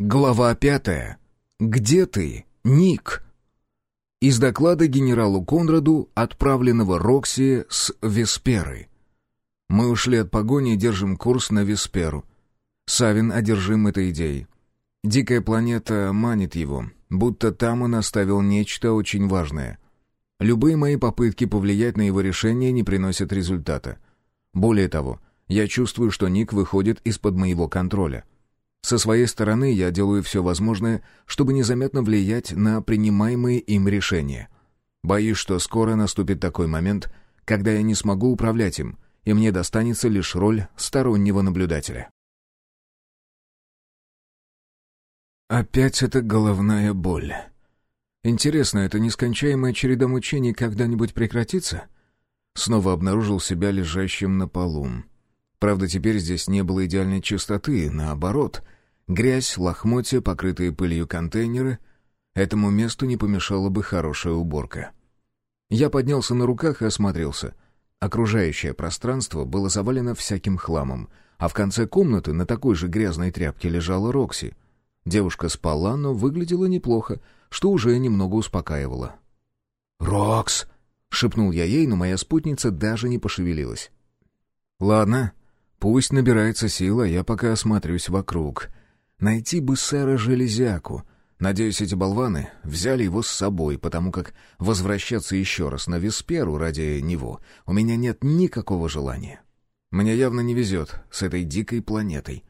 Глава пятая. Где ты, Ник? Из доклада генералу Конраду, отправленного Рокси с Весперы. Мы ушли от погони и держим курс на Весперу. Савин одержим этой идеей. Дикая планета манит его, будто там он оставил нечто очень важное. Любые мои попытки повлиять на его решение не приносят результата. Более того, я чувствую, что Ник выходит из-под моего контроля — со своей стороны я делаю все возможное, чтобы незаметно влиять на принимаемые им решения. Боюсь, что скоро наступит такой момент, когда я не смогу управлять им, и мне достанется лишь роль стороннего наблюдателя. Опять эта головная боль. Интересно, эта нескончаемая череда мучений когда-нибудь прекратится? Снова обнаружил себя лежащим на полу. Правда, теперь здесь не было идеальной чистоты, наоборот. Грязь, лохмотья, покрытые пылью контейнеры. Этому месту не помешала бы хорошая уборка. Я поднялся на руках и осмотрелся. Окружающее пространство было завалено всяким хламом, а в конце комнаты на такой же грязной тряпке лежала Рокси. Девушка спала, но выглядела неплохо, что уже немного успокаивало. «Рокс!» — шепнул я ей, но моя спутница даже не пошевелилась. «Ладно, Пусть набирается сила, я пока осмотрюсь вокруг. Найти бы сэра Железяку. Надеюсь, эти болваны взяли его с собой, потому как возвращаться еще раз на Весперу ради него у меня нет никакого желания. Мне явно не везет с этой дикой планетой.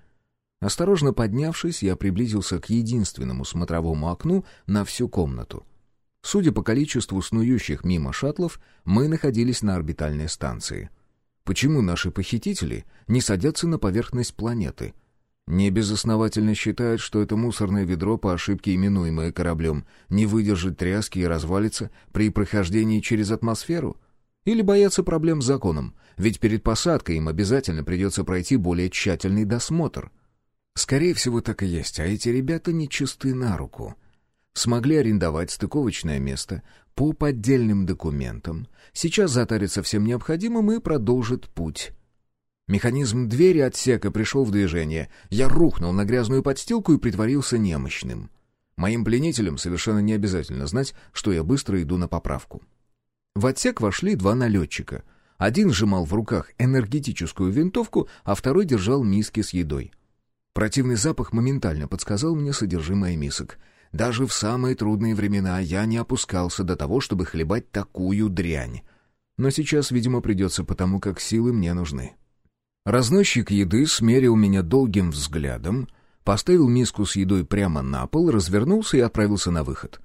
Осторожно поднявшись, я приблизился к единственному смотровому окну на всю комнату. Судя по количеству снующих мимо шаттлов, мы находились на орбитальной станции — Почему наши похитители не садятся на поверхность планеты? Не безосновательно считают, что это мусорное ведро, по ошибке именуемое кораблем, не выдержит тряски и развалится при прохождении через атмосферу? Или боятся проблем с законом, ведь перед посадкой им обязательно придется пройти более тщательный досмотр? Скорее всего, так и есть, а эти ребята нечисты на руку — смогли арендовать стыковочное место по поддельным документам, сейчас затарится всем необходимым и продолжит путь. Механизм двери отсека пришел в движение. Я рухнул на грязную подстилку и притворился немощным. Моим пленителям совершенно не обязательно знать, что я быстро иду на поправку. В отсек вошли два налетчика. Один сжимал в руках энергетическую винтовку, а второй держал миски с едой. Противный запах моментально подсказал мне содержимое мисок. Даже в самые трудные времена я не опускался до того, чтобы хлебать такую дрянь. Но сейчас, видимо, придется потому, как силы мне нужны. Разносчик еды смерил меня долгим взглядом, поставил миску с едой прямо на пол, развернулся и отправился на выход.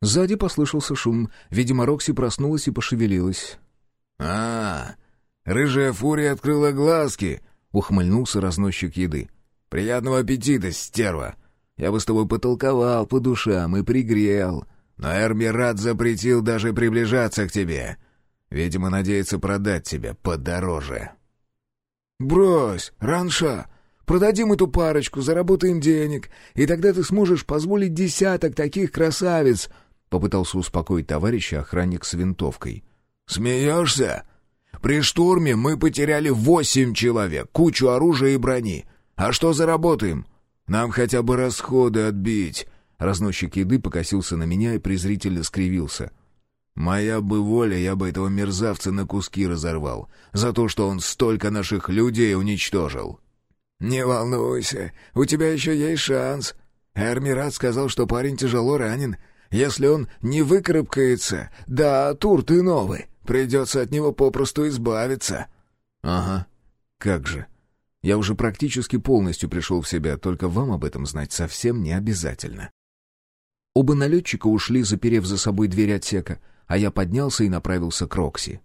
Сзади послышался шум. Видимо, Рокси проснулась и пошевелилась. «А, рыжая фурия открыла глазки!» — ухмыльнулся разносчик еды. «Приятного аппетита, стерва!» Я бы с тобой потолковал по душам и пригрел. Но Эрмират запретил даже приближаться к тебе. Видимо, надеется продать тебя подороже». «Брось, Ранша, продадим эту парочку, заработаем денег, и тогда ты сможешь позволить десяток таких красавиц», — попытался успокоить товарища охранник с винтовкой. «Смеешься? При штурме мы потеряли восемь человек, кучу оружия и брони. А что заработаем? Нам хотя бы расходы отбить!» Разносчик еды покосился на меня и презрительно скривился. «Моя бы воля, я бы этого мерзавца на куски разорвал, за то, что он столько наших людей уничтожил». «Не волнуйся, у тебя еще есть шанс. Эрмират сказал, что парень тяжело ранен. Если он не выкарабкается, да тур ты новый, придется от него попросту избавиться». «Ага, как же». Я уже практически полностью пришел в себя, только вам об этом знать совсем не обязательно. Оба налетчика ушли, заперев за собой дверь отсека, а я поднялся и направился к Рокси.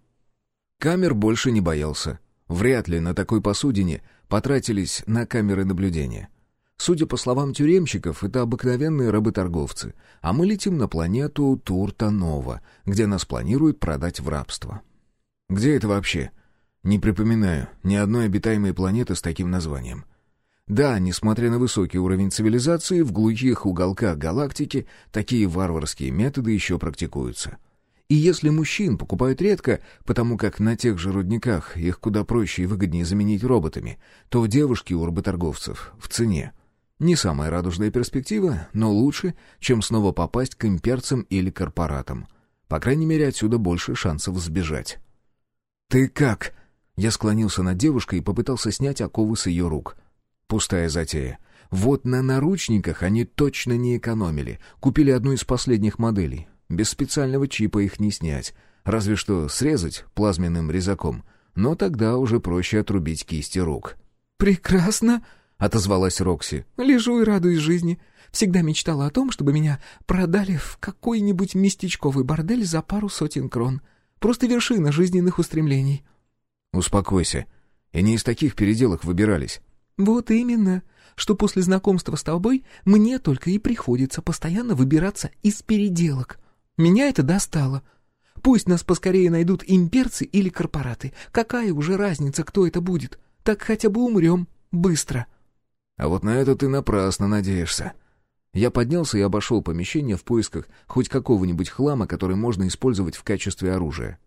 Камер больше не боялся. Вряд ли на такой посудине потратились на камеры наблюдения. Судя по словам тюремщиков, это обыкновенные работорговцы, а мы летим на планету Туртанова, где нас планируют продать в рабство. Где это вообще? Не припоминаю ни одной обитаемой планеты с таким названием. Да, несмотря на высокий уровень цивилизации, в глухих уголках галактики такие варварские методы еще практикуются. И если мужчин покупают редко, потому как на тех же рудниках их куда проще и выгоднее заменить роботами, то девушки у работорговцев в цене. Не самая радужная перспектива, но лучше, чем снова попасть к имперцам или корпоратам. По крайней мере, отсюда больше шансов сбежать. «Ты как?» Я склонился над девушкой и попытался снять оковы с ее рук. Пустая затея. Вот на наручниках они точно не экономили. Купили одну из последних моделей. Без специального чипа их не снять. Разве что срезать плазменным резаком. Но тогда уже проще отрубить кисти рук. «Прекрасно!» отозвалась Рокси. «Лежу и радуюсь жизни. Всегда мечтала о том, чтобы меня продали в какой-нибудь местечковый бордель за пару сотен крон. Просто вершина жизненных устремлений». «Успокойся. И не из таких переделок выбирались». «Вот именно, что после знакомства с тобой мне только и приходится постоянно выбираться из переделок. Меня это достало. Пусть нас поскорее найдут имперцы или корпораты. Какая уже разница, кто это будет? Так хотя бы умрем. Быстро». А вот на это ты напрасно надеешься. Я поднялся и обошел помещение в поисках хоть какого-нибудь хлама, который можно использовать в качестве оружия.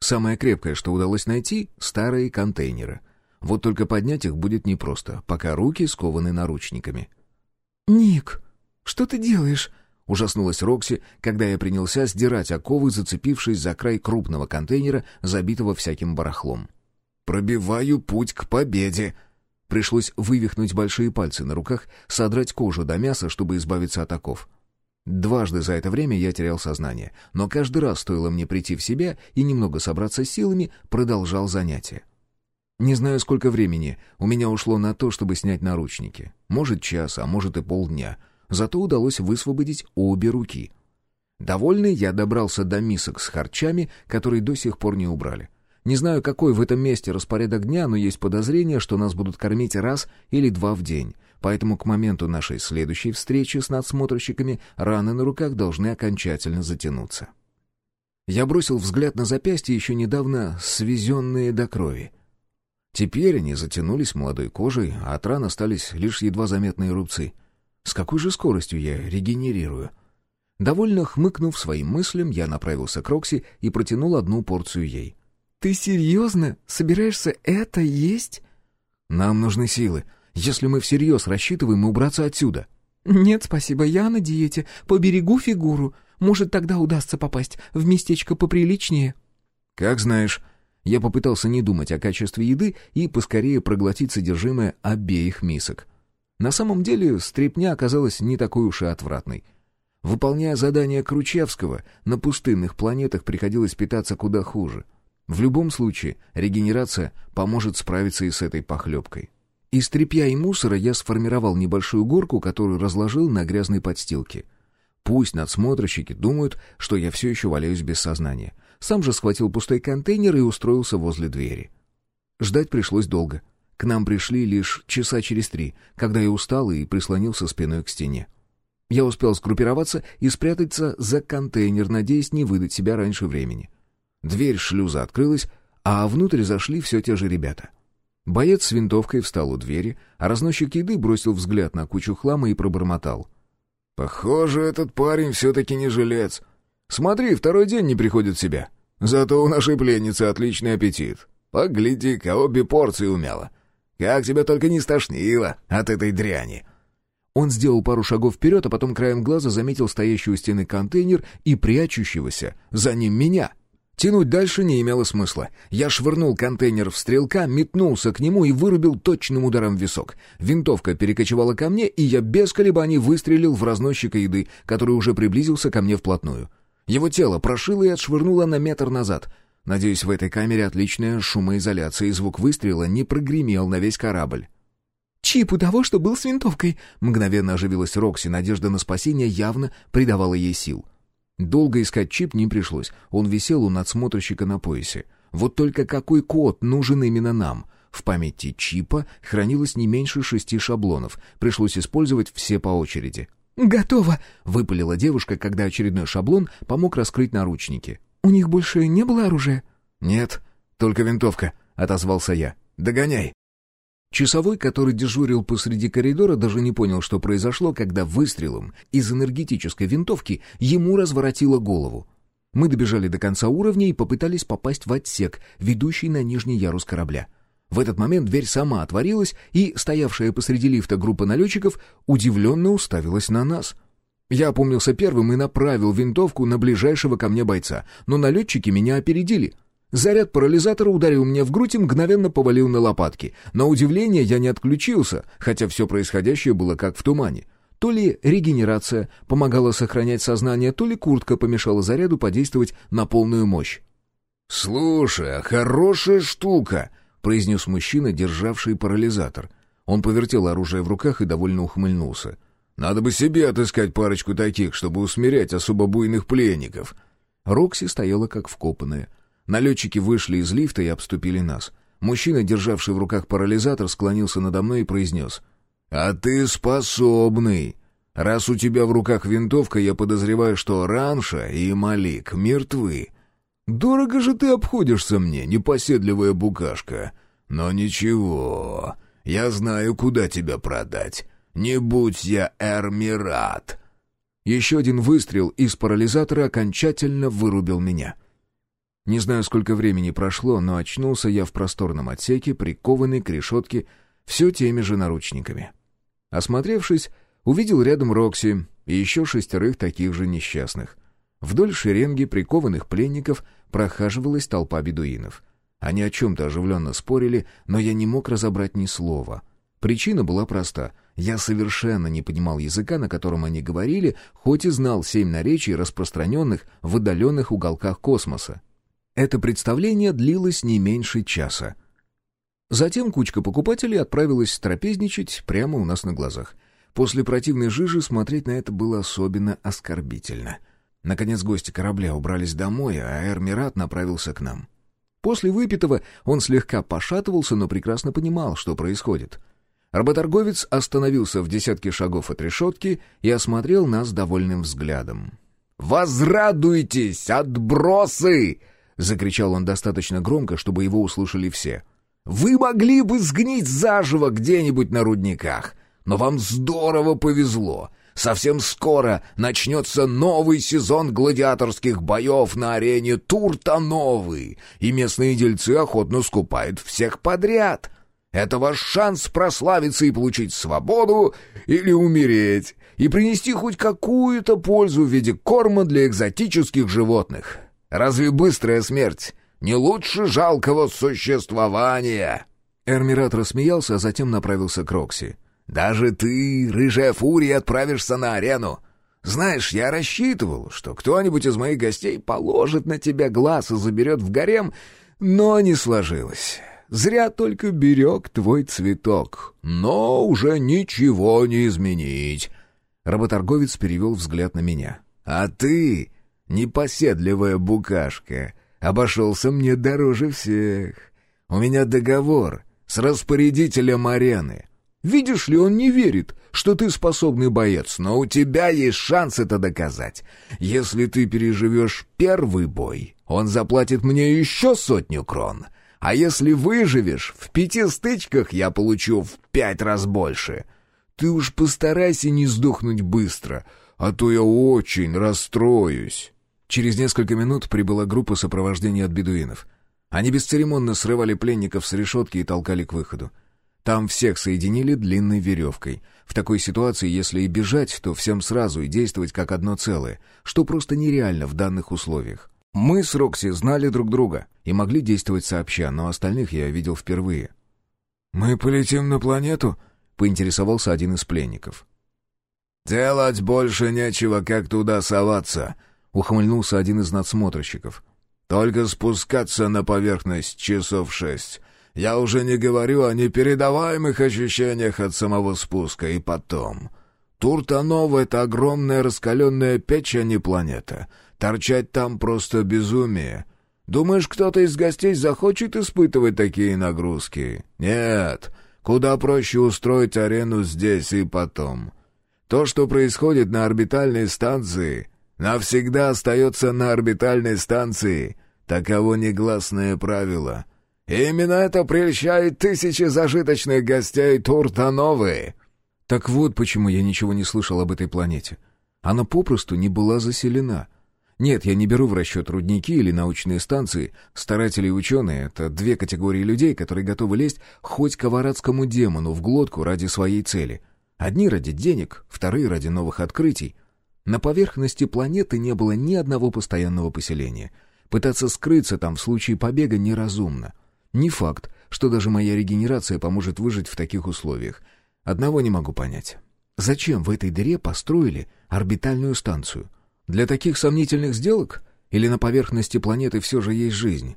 Самое крепкое, что удалось найти — старые контейнеры. Вот только поднять их будет непросто, пока руки скованы наручниками. «Ник, что ты делаешь?» — ужаснулась Рокси, когда я принялся сдирать оковы, зацепившись за край крупного контейнера, забитого всяким барахлом. «Пробиваю путь к победе!» Пришлось вывихнуть большие пальцы на руках, содрать кожу до мяса, чтобы избавиться от оков. Дважды за это время я терял сознание, но каждый раз стоило мне прийти в себя и немного собраться силами, продолжал занятие. Не знаю, сколько времени у меня ушло на то, чтобы снять наручники. Может, час, а может и полдня. Зато удалось высвободить обе руки. Довольный, я добрался до мисок с харчами, которые до сих пор не убрали. Не знаю, какой в этом месте распорядок дня, но есть подозрение, что нас будут кормить раз или два в день. Поэтому к моменту нашей следующей встречи с надсмотрщиками раны на руках должны окончательно затянуться. Я бросил взгляд на запястья, еще недавно свезенные до крови. Теперь они затянулись молодой кожей, а от ран остались лишь едва заметные рубцы. С какой же скоростью я регенерирую? Довольно хмыкнув своим мыслям, я направился к Рокси и протянул одну порцию ей. «Ты серьезно? Собираешься это есть?» «Нам нужны силы. Если мы всерьез рассчитываем убраться отсюда». «Нет, спасибо, я на диете. Поберегу фигуру. Может, тогда удастся попасть в местечко поприличнее». «Как знаешь». Я попытался не думать о качестве еды и поскорее проглотить содержимое обеих мисок. На самом деле, стрепня оказалась не такой уж и отвратной. Выполняя задание Кручевского, на пустынных планетах приходилось питаться куда хуже — в любом случае, регенерация поможет справиться и с этой похлебкой. Из тряпья и мусора я сформировал небольшую горку, которую разложил на грязной подстилке. Пусть надсмотрщики думают, что я все еще валяюсь без сознания. Сам же схватил пустой контейнер и устроился возле двери. Ждать пришлось долго. К нам пришли лишь часа через три, когда я устал и прислонился спиной к стене. Я успел сгруппироваться и спрятаться за контейнер, надеясь не выдать себя раньше времени. Дверь шлюза открылась, а внутрь зашли все те же ребята. Боец с винтовкой встал у двери, а разносчик еды бросил взгляд на кучу хлама и пробормотал. «Похоже, этот парень все-таки не жилец. Смотри, второй день не приходит в себя. Зато у нашей пленницы отличный аппетит. Погляди-ка, обе порции умела. Как тебя только не стошнило от этой дряни». Он сделал пару шагов вперед, а потом краем глаза заметил стоящий у стены контейнер и прячущегося за ним меня — Тянуть дальше не имело смысла. Я швырнул контейнер в стрелка, метнулся к нему и вырубил точным ударом в висок. Винтовка перекочевала ко мне, и я без колебаний выстрелил в разносчика еды, который уже приблизился ко мне вплотную. Его тело прошило и отшвырнуло на метр назад. Надеюсь, в этой камере отличная шумоизоляция, и звук выстрела не прогремел на весь корабль. «Чип у того, что был с винтовкой!» Мгновенно оживилась Рокси, надежда на спасение явно придавала ей сил. Долго искать чип не пришлось, он висел у надсмотрщика на поясе. Вот только какой код нужен именно нам? В памяти чипа хранилось не меньше шести шаблонов, пришлось использовать все по очереди. «Готово!» — выпалила девушка, когда очередной шаблон помог раскрыть наручники. «У них больше не было оружия?» «Нет, только винтовка», — отозвался я. «Догоняй!» Часовой, который дежурил посреди коридора, даже не понял, что произошло, когда выстрелом из энергетической винтовки ему разворотило голову. Мы добежали до конца уровня и попытались попасть в отсек, ведущий на нижний ярус корабля. В этот момент дверь сама отворилась, и стоявшая посреди лифта группа налетчиков удивленно уставилась на нас. Я опомнился первым и направил винтовку на ближайшего ко мне бойца, но налетчики меня опередили. Заряд парализатора ударил мне в грудь и мгновенно повалил на лопатки. На удивление я не отключился, хотя все происходящее было как в тумане. То ли регенерация помогала сохранять сознание, то ли куртка помешала заряду подействовать на полную мощь. «Слушай, а хорошая штука!» — произнес мужчина, державший парализатор. Он повертел оружие в руках и довольно ухмыльнулся. «Надо бы себе отыскать парочку таких, чтобы усмирять особо буйных пленников». Рокси стояла как вкопанная. Налетчики вышли из лифта и обступили нас. Мужчина, державший в руках парализатор, склонился надо мной и произнес. «А ты способный. Раз у тебя в руках винтовка, я подозреваю, что Ранша и Малик мертвы. Дорого же ты обходишься мне, непоседливая букашка. Но ничего, я знаю, куда тебя продать. Не будь я Эрмират». Еще один выстрел из парализатора окончательно вырубил меня. Не знаю, сколько времени прошло, но очнулся я в просторном отсеке, прикованный к решетке все теми же наручниками. Осмотревшись, увидел рядом Рокси и еще шестерых таких же несчастных. Вдоль шеренги прикованных пленников прохаживалась толпа бедуинов. Они о чем-то оживленно спорили, но я не мог разобрать ни слова. Причина была проста. Я совершенно не понимал языка, на котором они говорили, хоть и знал семь наречий, распространенных в отдаленных уголках космоса. Это представление длилось не меньше часа. Затем кучка покупателей отправилась трапезничать прямо у нас на глазах. После противной жижи смотреть на это было особенно оскорбительно. Наконец гости корабля убрались домой, а Эрмират направился к нам. После выпитого он слегка пошатывался, но прекрасно понимал, что происходит. Работорговец остановился в десятке шагов от решетки и осмотрел нас довольным взглядом. «Возрадуйтесь, отбросы!» — закричал он достаточно громко, чтобы его услышали все — вы могли бы сгнить заживо где-нибудь на рудниках, но вам здорово повезло. Совсем скоро начнется новый сезон гладиаторских боев на арене Туртановый, и местные дельцы охотно скупают всех подряд. Это ваш шанс прославиться и получить свободу или умереть, и принести хоть какую-то пользу в виде корма для экзотических животных. Разве быстрая смерть не лучше жалкого существования!» Эрмират рассмеялся, а затем направился к Рокси. «Даже ты, рыжая фурия, отправишься на арену. Знаешь, я рассчитывал, что кто-нибудь из моих гостей положит на тебя глаз и заберет в гарем, но не сложилось. Зря только берег твой цветок. Но уже ничего не изменить». Работорговец перевел взгляд на меня. «А ты, непоседливая букашка, обошелся мне дороже всех. У меня договор с распорядителем арены. Видишь ли, он не верит, что ты способный боец, но у тебя есть шанс это доказать. Если ты переживешь первый бой, он заплатит мне еще сотню крон. А если выживешь, в пяти стычках я получу в пять раз больше. Ты уж постарайся не сдохнуть быстро, а то я очень расстроюсь». Через несколько минут прибыла группа сопровождения от бедуинов. Они бесцеремонно срывали пленников с решетки и толкали к выходу. Там всех соединили длинной веревкой. В такой ситуации, если и бежать, то всем сразу и действовать как одно целое, что просто нереально в данных условиях. Мы с Рокси знали друг друга и могли действовать сообща, но остальных я видел впервые. «Мы полетим на планету?» — поинтересовался один из пленников. «Делать больше нечего, как туда соваться», — ухмыльнулся один из надсмотрщиков. «Только спускаться на поверхность часов шесть. Я уже не говорю о непередаваемых ощущениях от самого спуска и потом. Туртанов — это огромная раскаленная печь, а не планета. Торчать там просто безумие. Думаешь, кто-то из гостей захочет испытывать такие нагрузки? Нет, куда проще устроить арену здесь и потом». То, что происходит на орбитальной станции, навсегда остается на орбитальной станции. Таково негласное правило. И именно это прельщает тысячи зажиточных гостей Туртановы. Так вот почему я ничего не слышал об этой планете. Она попросту не была заселена. Нет, я не беру в расчет рудники или научные станции. Старатели и ученые — это две категории людей, которые готовы лезть хоть к аварадскому демону в глотку ради своей цели. Одни ради денег, вторые ради новых открытий. На поверхности планеты не было ни одного постоянного поселения. Пытаться скрыться там в случае побега неразумно. Не факт, что даже моя регенерация поможет выжить в таких условиях. Одного не могу понять. Зачем в этой дыре построили орбитальную станцию? Для таких сомнительных сделок? Или на поверхности планеты все же есть жизнь?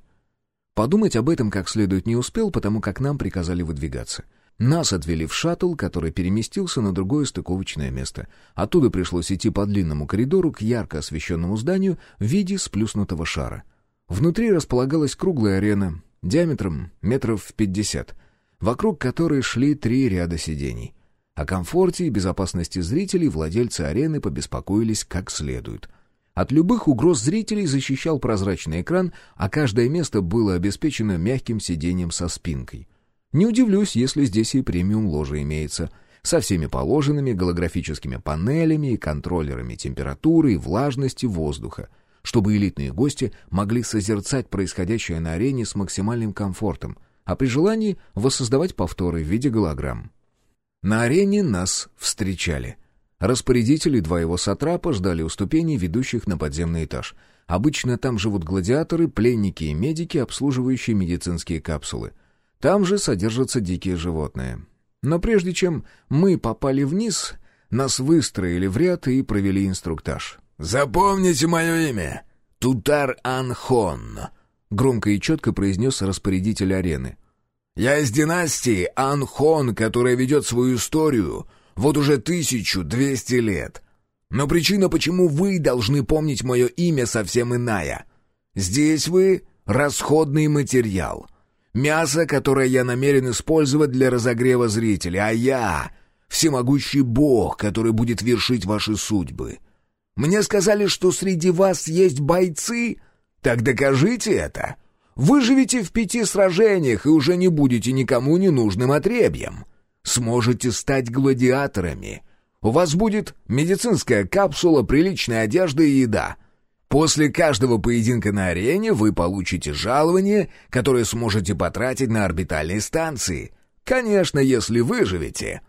Подумать об этом как следует не успел, потому как нам приказали выдвигаться. Нас отвели в шаттл, который переместился на другое стыковочное место. Оттуда пришлось идти по длинному коридору к ярко освещенному зданию в виде сплюснутого шара. Внутри располагалась круглая арена, диаметром метров в пятьдесят, вокруг которой шли три ряда сидений. О комфорте и безопасности зрителей владельцы арены побеспокоились как следует. От любых угроз зрителей защищал прозрачный экран, а каждое место было обеспечено мягким сиденьем со спинкой. Не удивлюсь, если здесь и премиум ложа имеется, со всеми положенными голографическими панелями и контроллерами температуры и влажности воздуха, чтобы элитные гости могли созерцать происходящее на арене с максимальным комфортом, а при желании воссоздавать повторы в виде голограмм. На арене нас встречали. Распорядители, два его сатрапа, ждали у ступеней, ведущих на подземный этаж. Обычно там живут гладиаторы, пленники и медики, обслуживающие медицинские капсулы. Там же содержатся дикие животные. Но прежде чем мы попали вниз, нас выстроили в ряд и провели инструктаж. «Запомните мое имя. Тутар Анхон», — громко и четко произнес распорядитель арены. Я из династии Анхон, которая ведет свою историю вот уже 1200 лет. Но причина, почему вы должны помнить мое имя, совсем иная. Здесь вы — расходный материал. Мясо, которое я намерен использовать для разогрева зрителей, а я — всемогущий бог, который будет вершить ваши судьбы. Мне сказали, что среди вас есть бойцы. Так докажите это. Выживете в пяти сражениях и уже не будете никому не нужным отребьем. Сможете стать гладиаторами. У вас будет медицинская капсула, приличная одежда и еда. После каждого поединка на арене вы получите жалование, которое сможете потратить на орбитальные станции. Конечно, если выживете.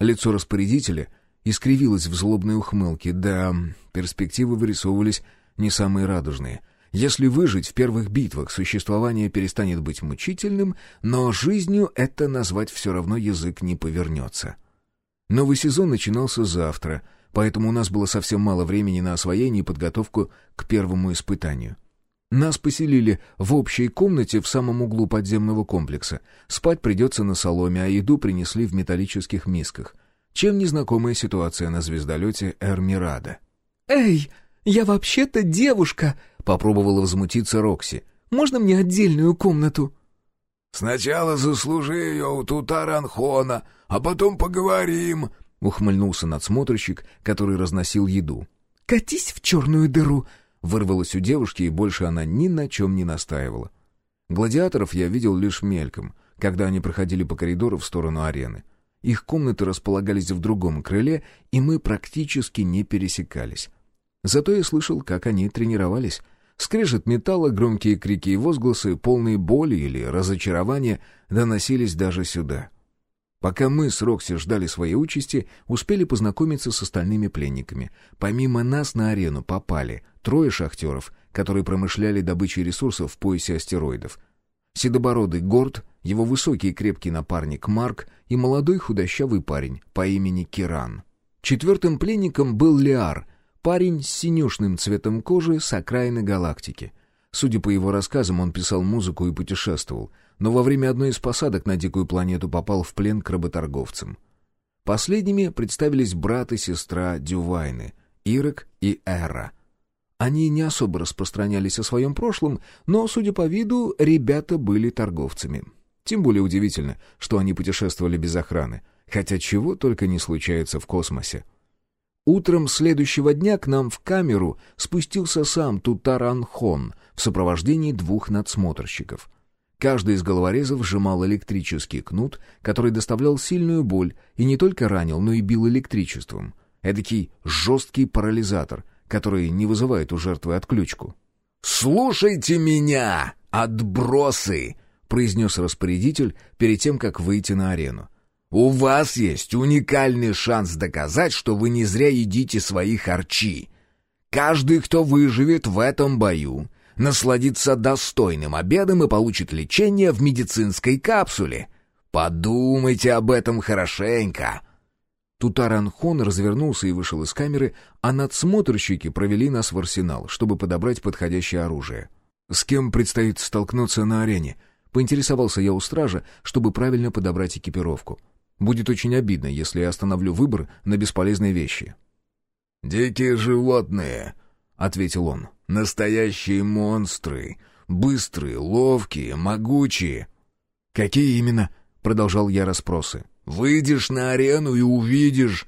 Лицо распорядителя искривилось в злобной ухмылке. Да, перспективы вырисовывались не самые радужные — если выжить в первых битвах, существование перестанет быть мучительным, но жизнью это назвать все равно язык не повернется. Новый сезон начинался завтра, поэтому у нас было совсем мало времени на освоение и подготовку к первому испытанию. Нас поселили в общей комнате в самом углу подземного комплекса. Спать придется на соломе, а еду принесли в металлических мисках. Чем незнакомая ситуация на звездолете Эрмирада. «Эй, я вообще-то девушка!» Попробовала возмутиться Рокси. «Можно мне отдельную комнату?» «Сначала заслужи ее у Тутаранхона, а потом поговорим», — ухмыльнулся надсмотрщик, который разносил еду. «Катись в черную дыру!» — вырвалась у девушки, и больше она ни на чем не настаивала. Гладиаторов я видел лишь мельком, когда они проходили по коридору в сторону арены. Их комнаты располагались в другом крыле, и мы практически не пересекались. Зато я слышал, как они тренировались — Скрежет металла, громкие крики и возгласы, полные боли или разочарования, доносились даже сюда. Пока мы с Рокси ждали своей участи, успели познакомиться с остальными пленниками. Помимо нас на арену попали трое шахтеров, которые промышляли добычей ресурсов в поясе астероидов. Седобородый Горд, его высокий и крепкий напарник Марк и молодой худощавый парень по имени Киран. Четвертым пленником был Лиар — Парень с синюшным цветом кожи с окраины галактики. Судя по его рассказам, он писал музыку и путешествовал, но во время одной из посадок на дикую планету попал в плен к работорговцам. Последними представились брат и сестра Дювайны, Ирек и Эра. Они не особо распространялись о своем прошлом, но, судя по виду, ребята были торговцами. Тем более удивительно, что они путешествовали без охраны, хотя чего только не случается в космосе. Утром следующего дня к нам в камеру спустился сам Тутаранхон в сопровождении двух надсмотрщиков. Каждый из головорезов сжимал электрический кнут, который доставлял сильную боль и не только ранил, но и бил электричеством. Эдакий жесткий парализатор, который не вызывает у жертвы отключку. «Слушайте меня, отбросы!» — произнес распорядитель перед тем, как выйти на арену. «У вас есть уникальный шанс доказать, что вы не зря едите свои харчи. Каждый, кто выживет в этом бою, насладится достойным обедом и получит лечение в медицинской капсуле. Подумайте об этом хорошенько». Тутаранхон развернулся и вышел из камеры, а надсмотрщики провели нас в арсенал, чтобы подобрать подходящее оружие. «С кем предстоит столкнуться на арене?» Поинтересовался я у стража, чтобы правильно подобрать экипировку. Будет очень обидно, если я остановлю выбор на бесполезные вещи. «Дикие животные», — ответил он. «Настоящие монстры. Быстрые, ловкие, могучие». «Какие именно?» — продолжал я расспросы. Выйдешь на арену и увидишь...»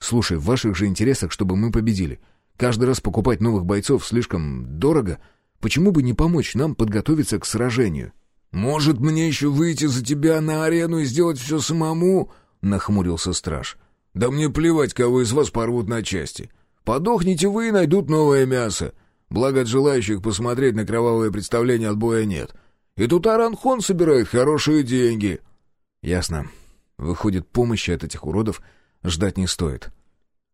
«Слушай, в ваших же интересах, чтобы мы победили. Каждый раз покупать новых бойцов слишком дорого. Почему бы не помочь нам подготовиться к сражению?» «Может, мне еще выйти за тебя на арену и сделать все самому?» — нахмурился страж. «Да мне плевать, кого из вас порвут на части. Подохните вы и найдут новое мясо. Благо от желающих посмотреть на кровавое представление отбоя нет. И тут Аранхон собирает хорошие деньги». «Ясно. Выходит, помощи от этих уродов ждать не стоит.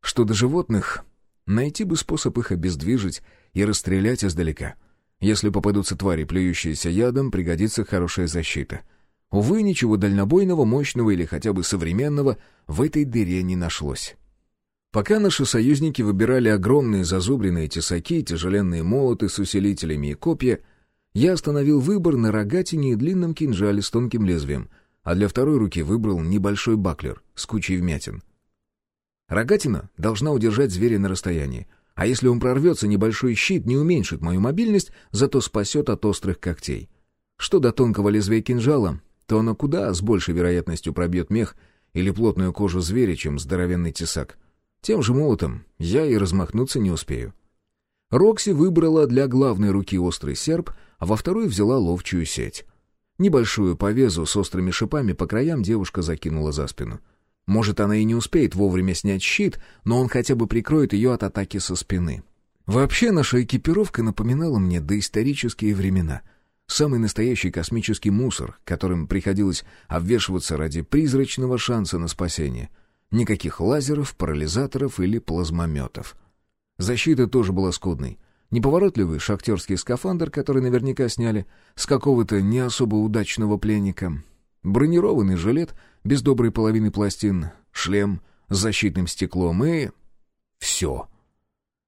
Что до животных, найти бы способ их обездвижить и расстрелять издалека. Если попадутся твари, плюющиеся ядом, пригодится хорошая защита. Увы, ничего дальнобойного, мощного или хотя бы современного в этой дыре не нашлось. Пока наши союзники выбирали огромные зазубренные тесаки, тяжеленные молоты с усилителями и копья, я остановил выбор на рогатине и длинном кинжале с тонким лезвием — а для второй руки выбрал небольшой баклер с кучей вмятин. Рогатина должна удержать зверя на расстоянии, а если он прорвется, небольшой щит не уменьшит мою мобильность, зато спасет от острых когтей. Что до тонкого лезвия кинжала, то оно куда с большей вероятностью пробьет мех или плотную кожу зверя, чем здоровенный тесак. Тем же молотом я и размахнуться не успею. Рокси выбрала для главной руки острый серп, а во второй взяла ловчую сеть. Небольшую повезу с острыми шипами по краям девушка закинула за спину. Может, она и не успеет вовремя снять щит, но он хотя бы прикроет ее от атаки со спины. Вообще, наша экипировка напоминала мне доисторические времена. Самый настоящий космический мусор, которым приходилось обвешиваться ради призрачного шанса на спасение. Никаких лазеров, парализаторов или плазмометов. Защита тоже была скудной. Неповоротливый шахтерский скафандр, который наверняка сняли с какого-то не особо удачного пленника. Бронированный жилет без доброй половины пластин, шлем с защитным стеклом и... Все.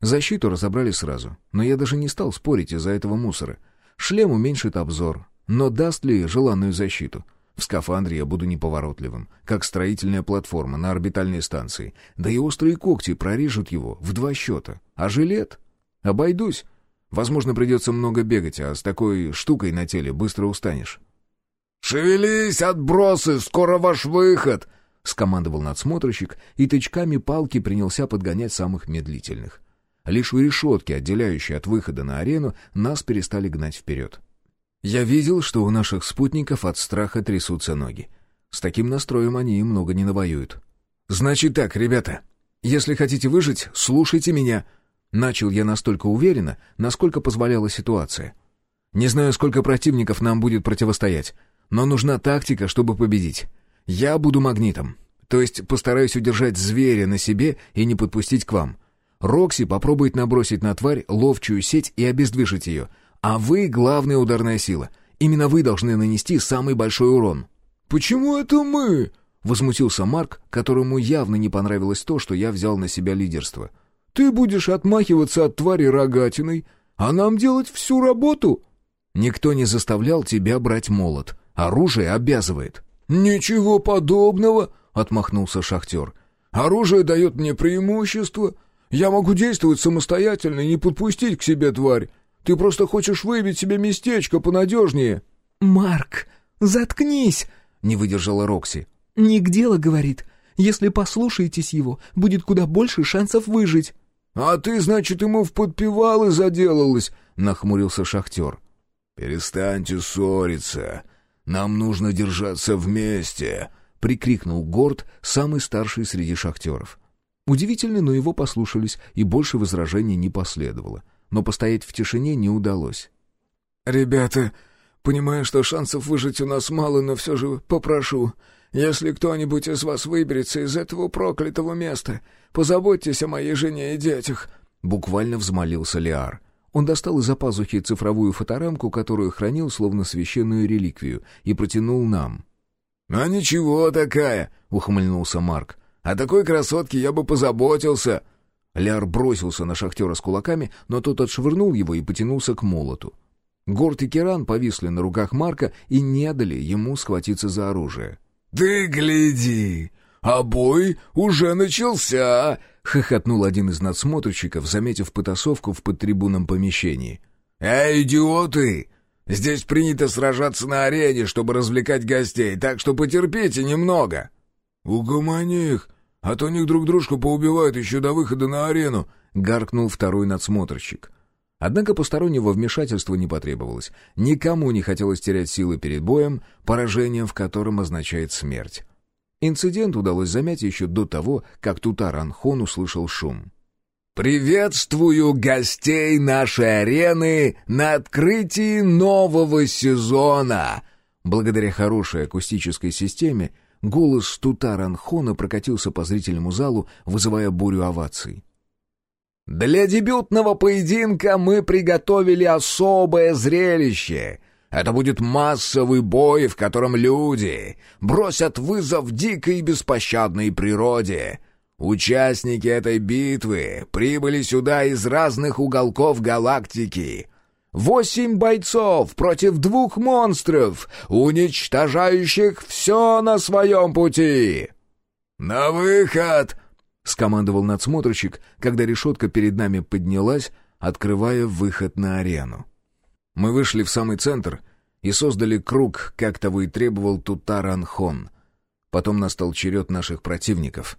Защиту разобрали сразу, но я даже не стал спорить из-за этого мусора. Шлем уменьшит обзор, но даст ли желанную защиту? В скафандре я буду неповоротливым, как строительная платформа на орбитальной станции, да и острые когти прорежут его в два счета. А жилет? Обойдусь. Возможно, придется много бегать, а с такой штукой на теле быстро устанешь. «Шевелись, отбросы, скоро ваш выход!» — скомандовал надсмотрщик, и тычками палки принялся подгонять самых медлительных. Лишь у решетки, отделяющей от выхода на арену, нас перестали гнать вперед. Я видел, что у наших спутников от страха трясутся ноги. С таким настроем они много не навоюют. «Значит так, ребята, если хотите выжить, слушайте меня», Начал я настолько уверенно, насколько позволяла ситуация. Не знаю, сколько противников нам будет противостоять, но нужна тактика, чтобы победить. Я буду магнитом, то есть постараюсь удержать зверя на себе и не подпустить к вам. Рокси попробует набросить на тварь ловчую сеть и обездвижить ее, а вы — главная ударная сила. Именно вы должны нанести самый большой урон». «Почему это мы?» — возмутился Марк, которому явно не понравилось то, что я взял на себя лидерство — ты будешь отмахиваться от твари рогатиной, а нам делать всю работу?» «Никто не заставлял тебя брать молот. Оружие обязывает». «Ничего подобного», — отмахнулся шахтер. «Оружие дает мне преимущество. Я могу действовать самостоятельно и не подпустить к себе тварь. Ты просто хочешь выбить себе местечко понадежнее». «Марк, заткнись!» — не выдержала Рокси. «Не к делу, — говорит. Если послушаетесь его, будет куда больше шансов выжить». «А ты, значит, ему в подпевалы заделалась?» — нахмурился шахтер. «Перестаньте ссориться. Нам нужно держаться вместе», — прикрикнул Горд, самый старший среди шахтеров. Удивительно, но его послушались, и больше возражений не последовало. Но постоять в тишине не удалось. «Ребята, понимаю, что шансов выжить у нас мало, но все же попрошу, если кто-нибудь из вас выберется из этого проклятого места, позаботьтесь о моей жене и детях», — буквально взмолился Лиар. Он достал из-за пазухи цифровую фоторамку, которую хранил словно священную реликвию, и протянул нам. «А ничего такая», — ухмыльнулся Марк. «О такой красотке я бы позаботился». Ляр бросился на шахтера с кулаками, но тот отшвырнул его и потянулся к молоту. Горд и Керан повисли на руках Марка и не дали ему схватиться за оружие. «Ты гляди! А бой уже начался!» — хохотнул один из надсмотрщиков, заметив потасовку в подтрибунном помещении. «Эй, идиоты! Здесь принято сражаться на арене, чтобы развлекать гостей, так что потерпите немного!» «Угомони их, а то них друг дружку поубивают еще до выхода на арену!» — гаркнул второй надсмотрщик. Однако постороннего вмешательства не потребовалось. Никому не хотелось терять силы перед боем, поражением в котором означает смерть. Инцидент удалось замять еще до того, как Тутар-Анхон услышал шум. «Приветствую гостей нашей арены на открытии нового сезона!» Благодаря хорошей акустической системе, голос Тутар-Анхона прокатился по зрительному залу, вызывая бурю оваций. Для дебютного поединка мы приготовили особое зрелище. Это будет массовый бой, в котором люди бросят вызов дикой и беспощадной природе. Участники этой битвы прибыли сюда из разных уголков галактики. Восемь бойцов против двух монстров, уничтожающих все на своем пути. «На выход!» — скомандовал надсмотрщик, когда решетка перед нами поднялась, открывая выход на арену. Мы вышли в самый центр и создали круг, как того и требовал Тутар-Анхон. Потом настал черед наших противников.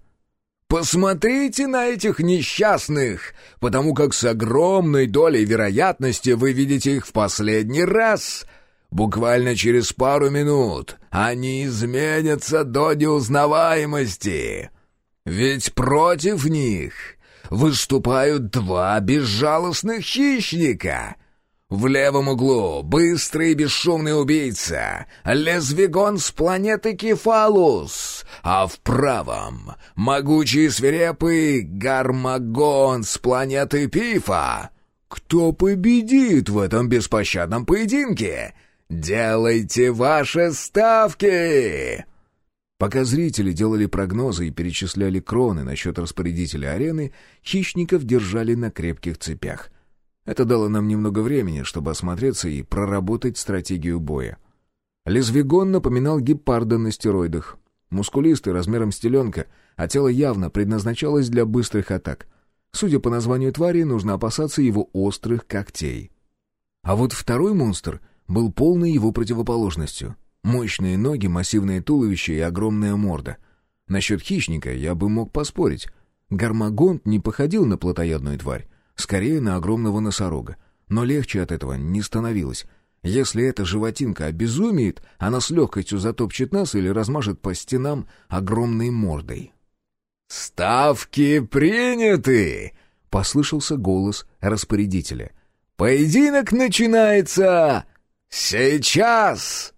«Посмотрите на этих несчастных, потому как с огромной долей вероятности вы видите их в последний раз!» Буквально через пару минут они изменятся до неузнаваемости. Ведь против них выступают два безжалостных хищника. В левом углу быстрый и бесшумный убийца, лезвигон с планеты Кефалус, а в правом могучий и свирепый гармагон с планеты Пифа. Кто победит в этом беспощадном поединке? Делайте ваши ставки! Пока зрители делали прогнозы и перечисляли кроны насчет распорядителя арены, хищников держали на крепких цепях. Это дало нам немного времени, чтобы осмотреться и проработать стратегию боя. Лезвигон напоминал гепарда на стероидах. Мускулистый, размером с теленка, а тело явно предназначалось для быстрых атак. Судя по названию твари, нужно опасаться его острых когтей. А вот второй монстр был полной его противоположностью — Мощные ноги, массивное туловище и огромная морда. Насчет хищника я бы мог поспорить. Гармагонт не походил на плотоядную тварь, скорее на огромного носорога. Но легче от этого не становилось. Если эта животинка обезумеет, она с легкостью затопчет нас или размажет по стенам огромной мордой. «Ставки приняты!» — послышался голос распорядителя. «Поединок начинается сейчас!»